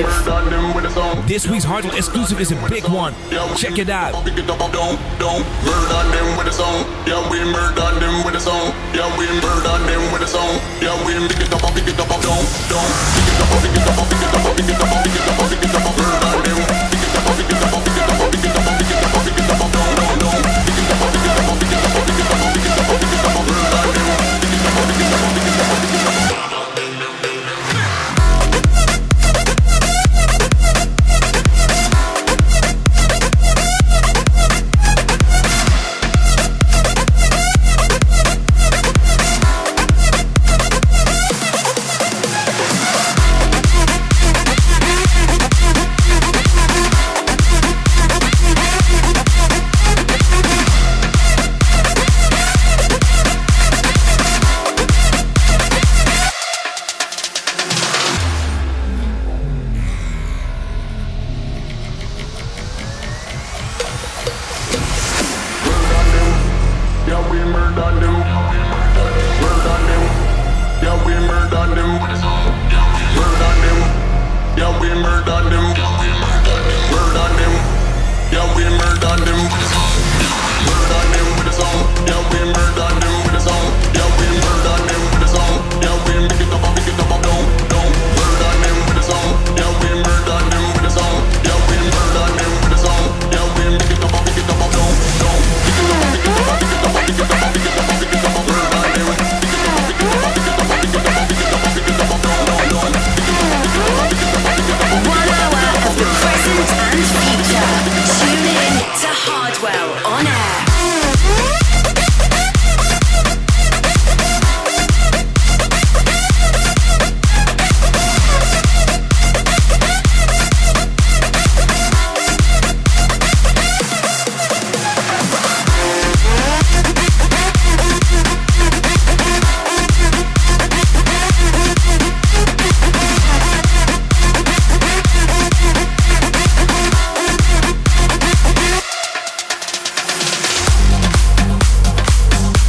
exclusive. This week's Hardwell exclusive is a big one. Check it out. Pick it up, don't, don't murder them with a song. Yeah, we murder them with a song. Yeah, we murder them with a song. Yeah, we pick it up, pick it up, don't, don't pick it up, pick it up, pick it up, pick it up, pick it up, pick it up, murder them. Pick them. Yeah, we murder them. Murder them. Yeah, we murder them.